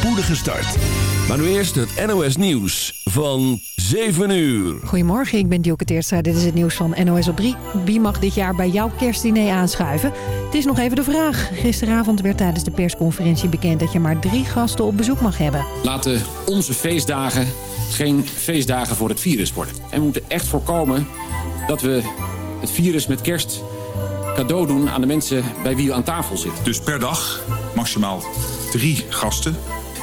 spoedige start. Maar nu eerst het NOS Nieuws van 7 uur. Goedemorgen, ik ben Dielke Teerstra. Dit is het nieuws van NOS op 3. Wie mag dit jaar bij jouw kerstdiner aanschuiven? Het is nog even de vraag. Gisteravond werd tijdens de persconferentie bekend dat je maar drie gasten op bezoek mag hebben. Laten onze feestdagen geen feestdagen voor het virus worden. En we moeten echt voorkomen dat we het virus met kerst cadeau doen aan de mensen bij wie we aan tafel zitten. Dus per dag maximaal drie gasten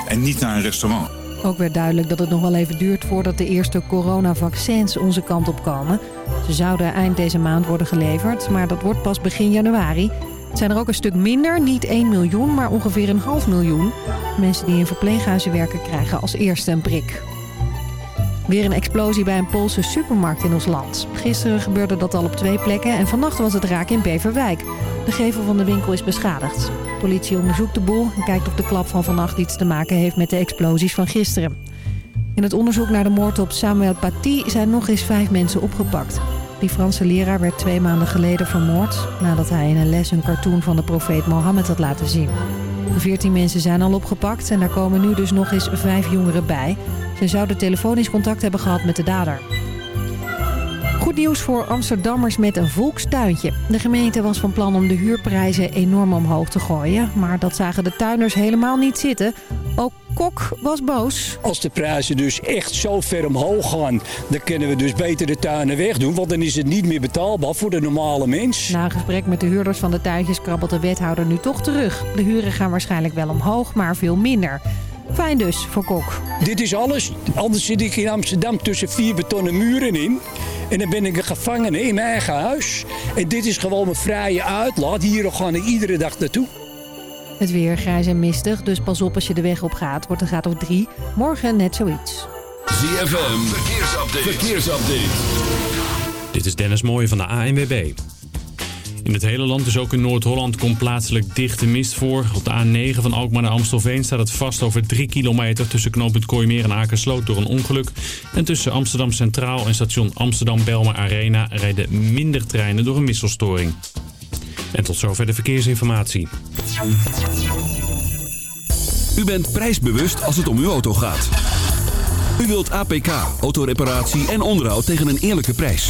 en niet naar een restaurant. Ook werd duidelijk dat het nog wel even duurt voordat de eerste coronavaccins onze kant op komen. Ze zouden eind deze maand worden geleverd, maar dat wordt pas begin januari. Het zijn er ook een stuk minder, niet 1 miljoen, maar ongeveer een half miljoen. Mensen die in verpleeghuizen werken krijgen als eerste een prik. Weer een explosie bij een Poolse supermarkt in ons land. Gisteren gebeurde dat al op twee plekken en vannacht was het raak in Beverwijk. De gevel van de winkel is beschadigd. politie onderzoekt de boel en kijkt of de klap van vannacht iets te maken heeft met de explosies van gisteren. In het onderzoek naar de moord op Samuel Paty zijn nog eens vijf mensen opgepakt. Die Franse leraar werd twee maanden geleden vermoord... nadat hij in een les een cartoon van de profeet Mohammed had laten zien. Veertien mensen zijn al opgepakt en daar komen nu dus nog eens vijf jongeren bij. Ze zouden telefonisch contact hebben gehad met de dader. Goed nieuws voor Amsterdammers met een volkstuintje. De gemeente was van plan om de huurprijzen enorm omhoog te gooien. Maar dat zagen de tuinders helemaal niet zitten. Ook Kok was boos. Als de prijzen dus echt zo ver omhoog gaan... dan kunnen we dus beter de tuinen wegdoen... want dan is het niet meer betaalbaar voor de normale mens. Na een gesprek met de huurders van de tuintjes krabbelt de wethouder nu toch terug. De huren gaan waarschijnlijk wel omhoog, maar veel minder. Fijn dus voor Kok. Dit is alles. Anders zit ik in Amsterdam tussen vier betonnen muren in. En dan ben ik een gevangene in mijn eigen huis. En dit is gewoon mijn vrije uitlaat. Hier ga ik iedere dag naartoe. Het weer grijs en mistig, dus pas op als je de weg op gaat. Wordt een graad of drie. Morgen net zoiets. ZFM, verkeersupdate. verkeersupdate. Dit is Dennis Mooij van de ANWB. In het hele land, dus ook in Noord-Holland, komt plaatselijk dichte mist voor. Op de A9 van Alkmaar naar Amstelveen staat het vast over 3 kilometer... tussen knooppunt Kooimeer en Akersloot door een ongeluk. En tussen Amsterdam Centraal en station Amsterdam-Belmer Arena... rijden minder treinen door een wisselstoring. En tot zover de verkeersinformatie. U bent prijsbewust als het om uw auto gaat. U wilt APK, autoreparatie en onderhoud tegen een eerlijke prijs.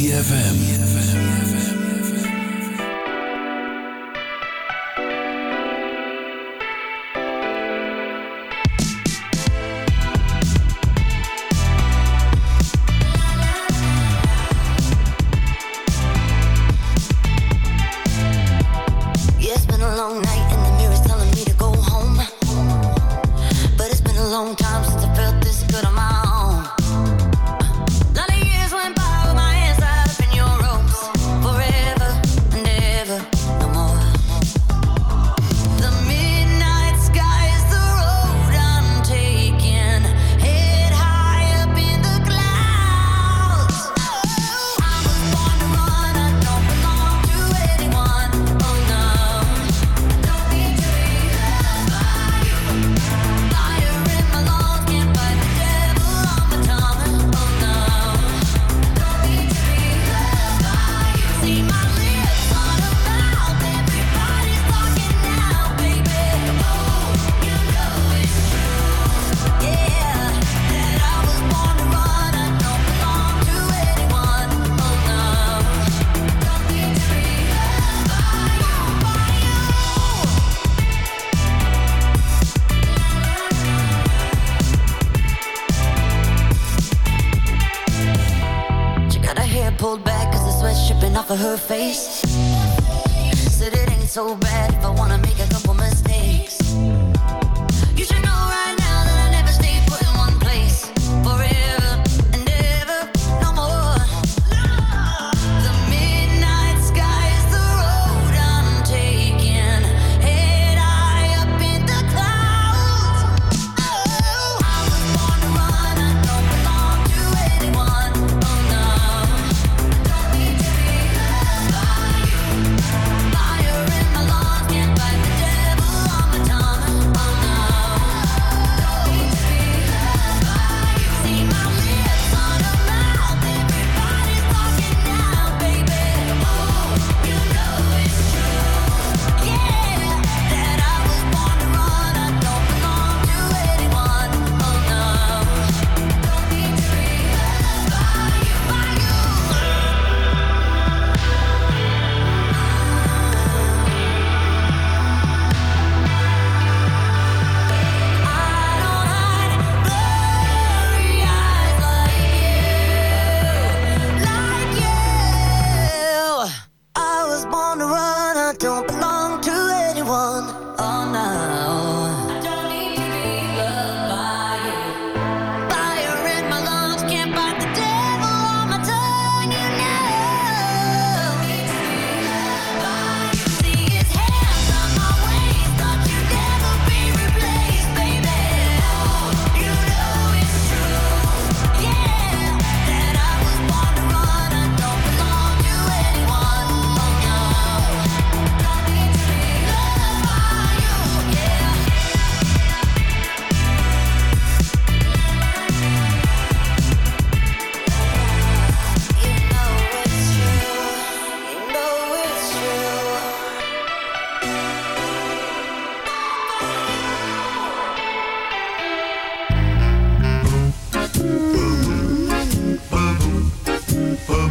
ZFM.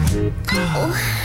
Oh.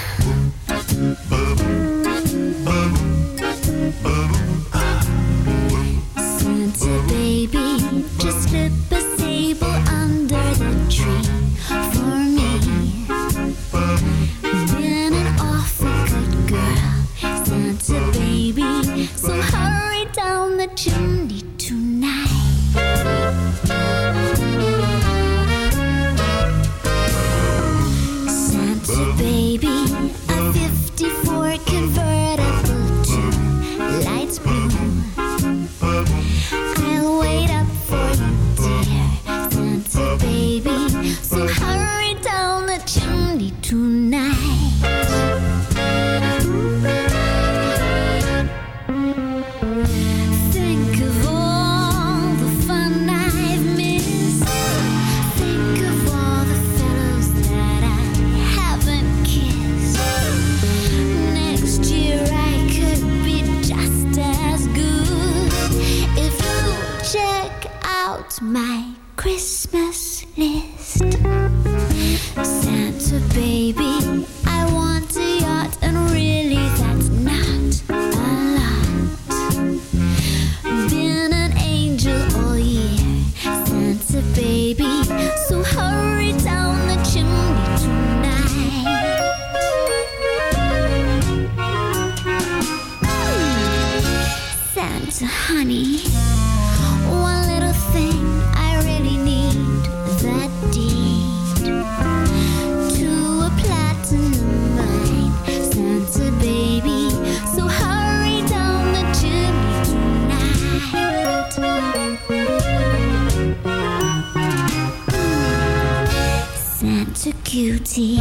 beauty.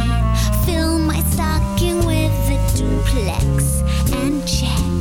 Fill my stocking with a duplex and check.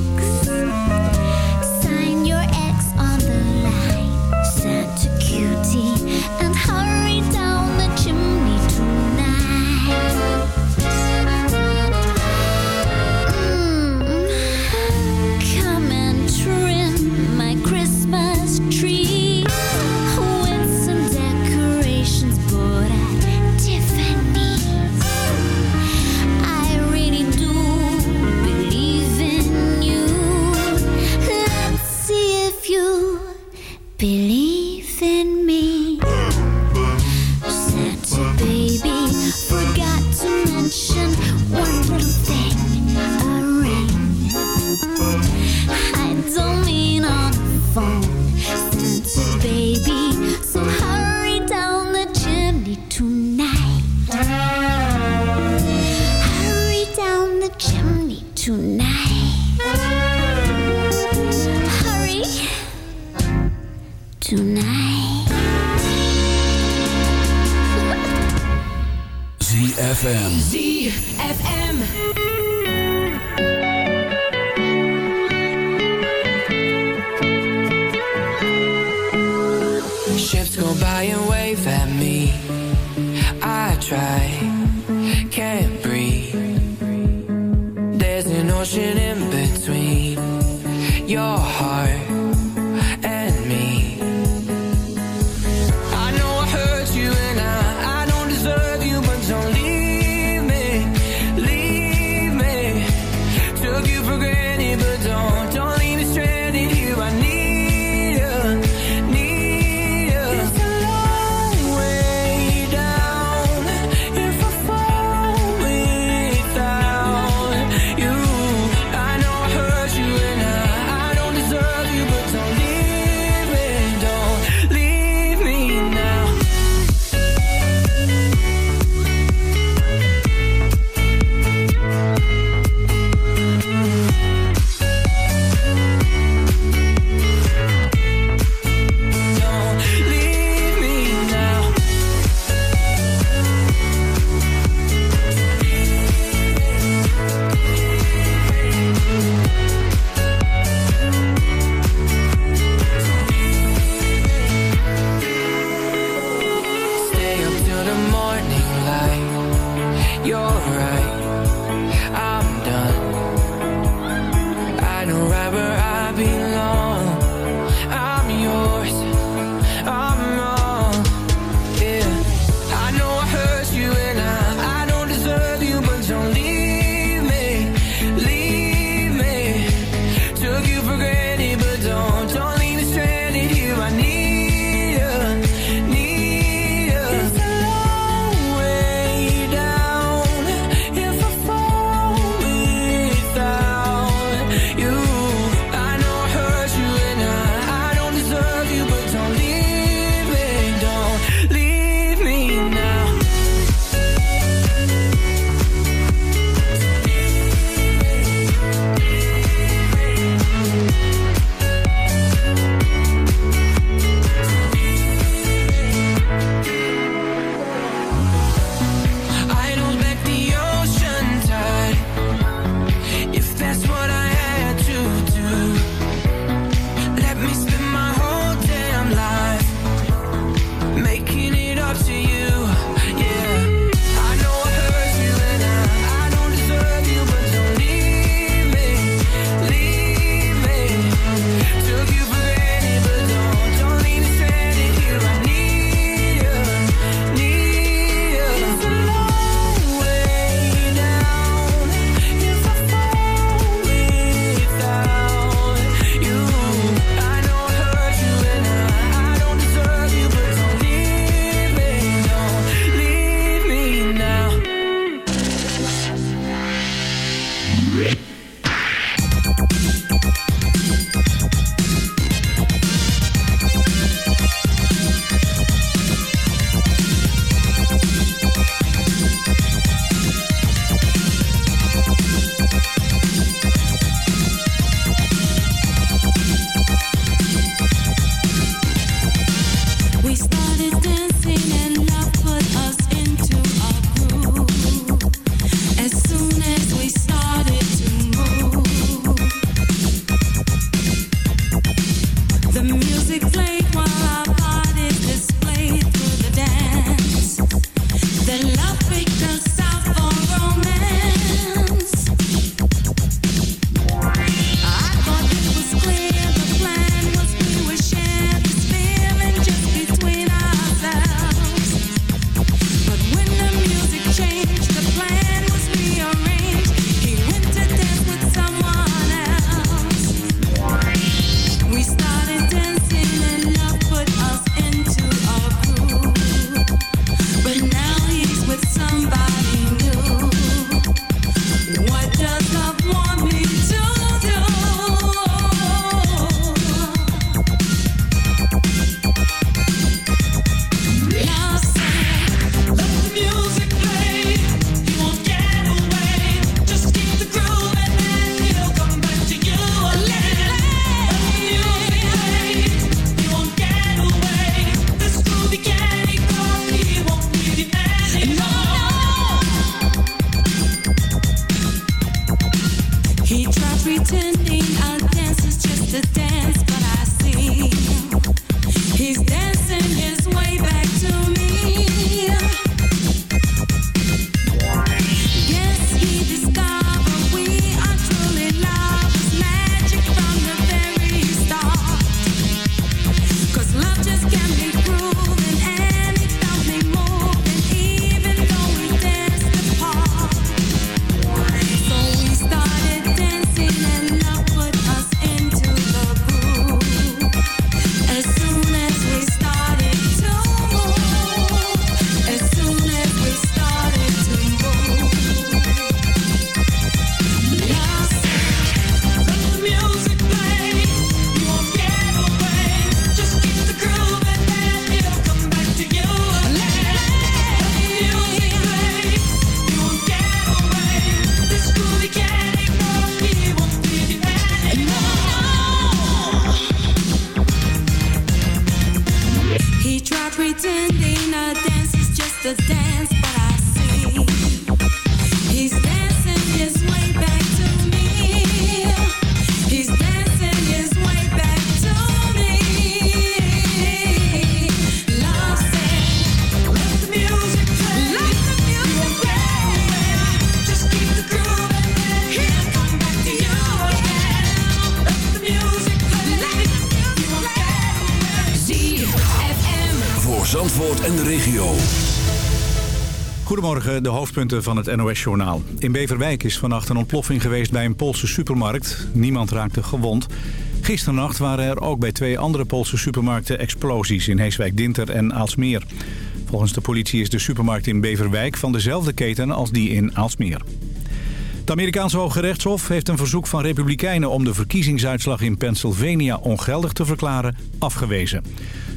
pretending a dance is just a dance, but I Morgen de hoofdpunten van het NOS-journaal. In Beverwijk is vannacht een ontploffing geweest bij een Poolse supermarkt. Niemand raakte gewond. Gisternacht waren er ook bij twee andere Poolse supermarkten explosies... in Heeswijk-Dinter en Aalsmeer. Volgens de politie is de supermarkt in Beverwijk van dezelfde keten als die in Aalsmeer. Het Amerikaanse Hoge Rechtshof heeft een verzoek van republikeinen... om de verkiezingsuitslag in Pennsylvania ongeldig te verklaren, afgewezen.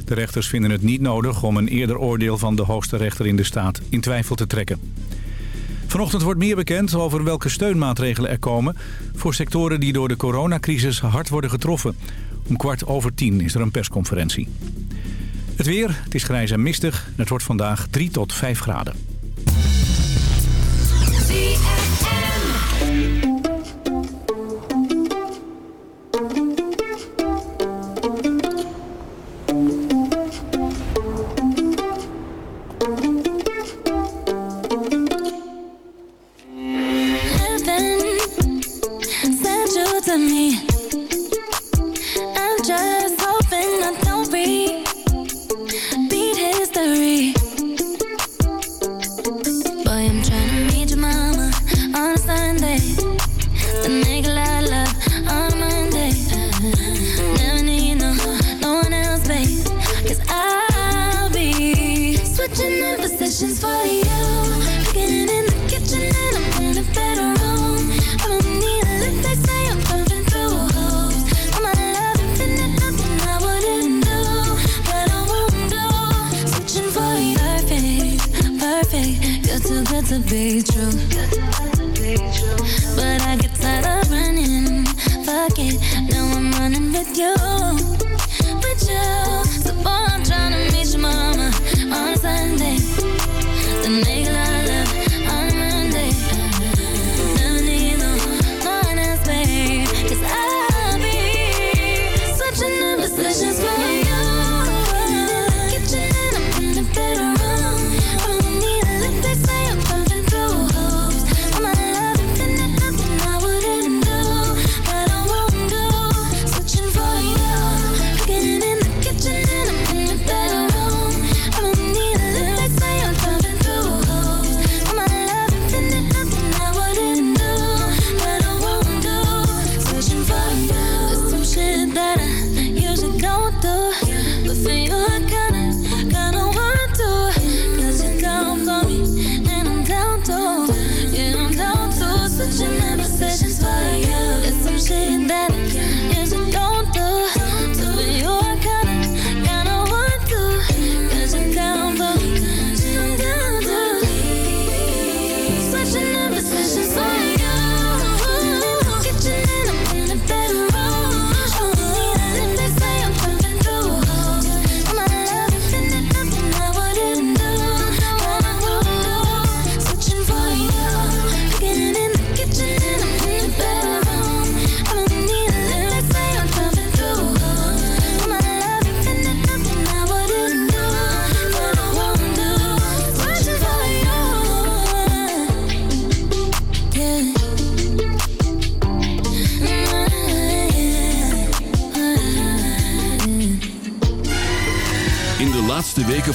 De rechters vinden het niet nodig om een eerder oordeel van de hoogste rechter in de staat in twijfel te trekken. Vanochtend wordt meer bekend over welke steunmaatregelen er komen... voor sectoren die door de coronacrisis hard worden getroffen. Om kwart over tien is er een persconferentie. Het weer, het is grijs en mistig en het wordt vandaag 3 tot 5 graden. elevate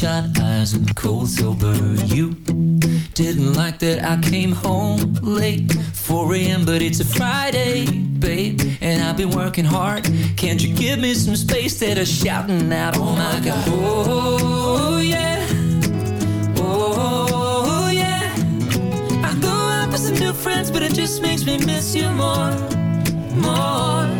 bloodshot eyes and cold silver. You didn't like that I came home late, 4 a.m., but it's a Friday, babe, and I've been working hard. Can't you give me some space that I'm shouting out? Oh my God. Oh, yeah. Oh, yeah. I go out with some new friends, but it just makes me miss you more, more.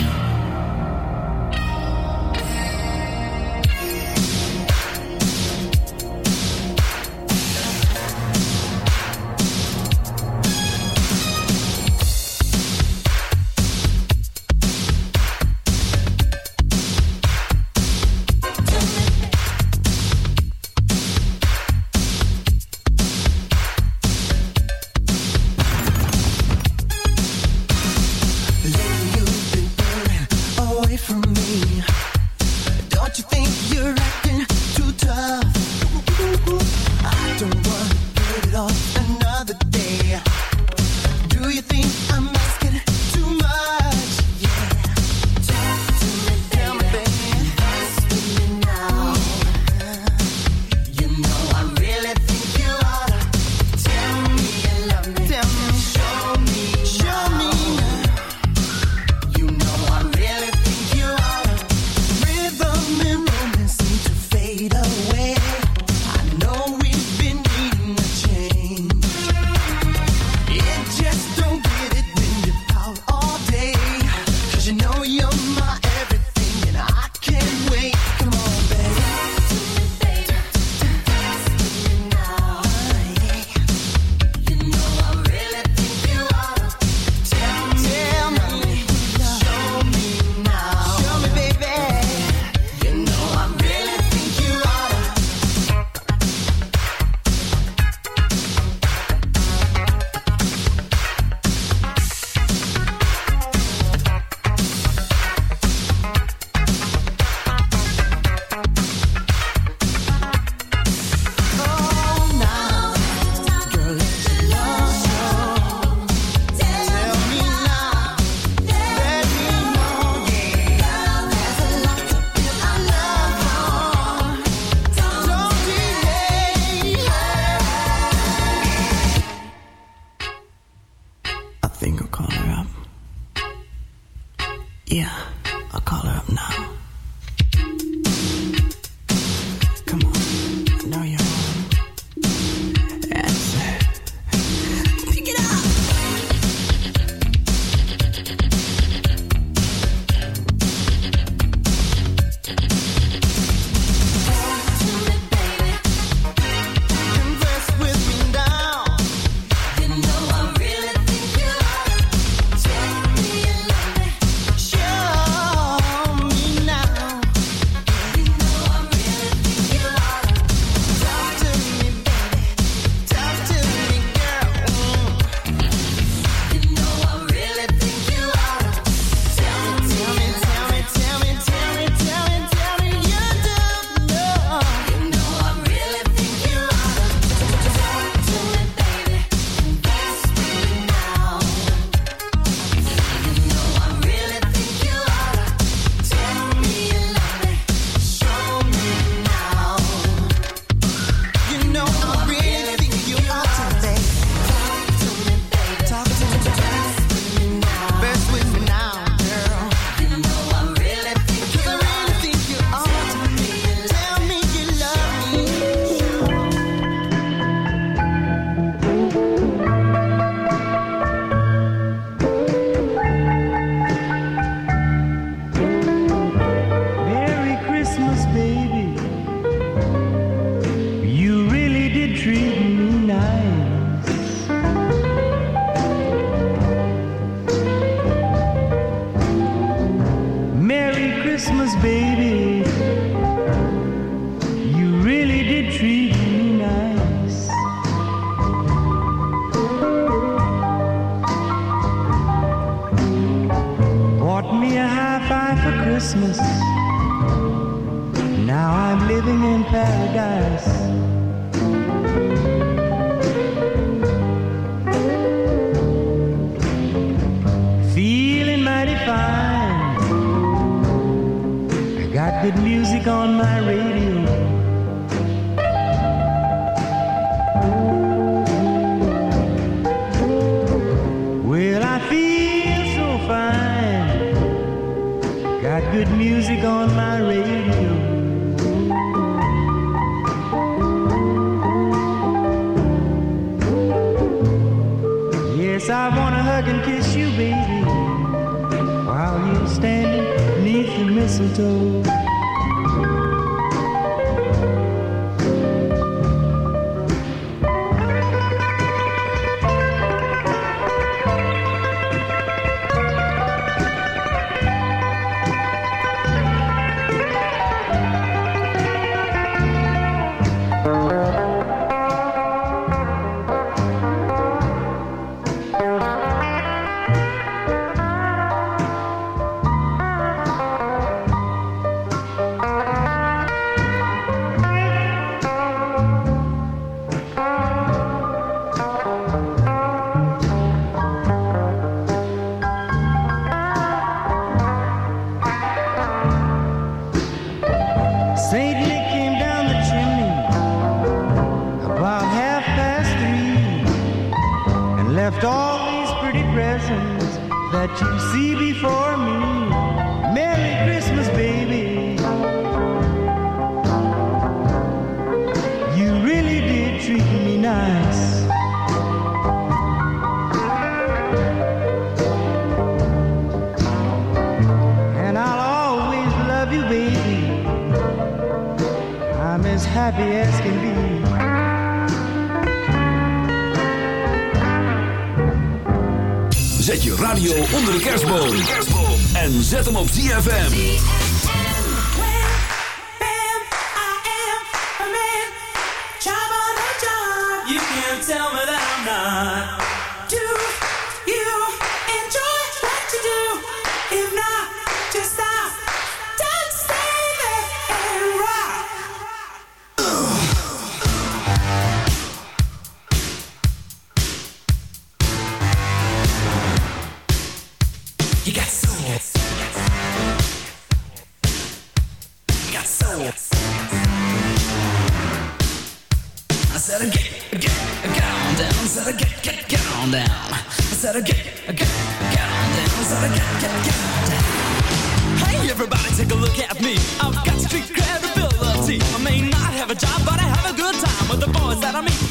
I may not have a job, but I have a good time with the boys that I meet.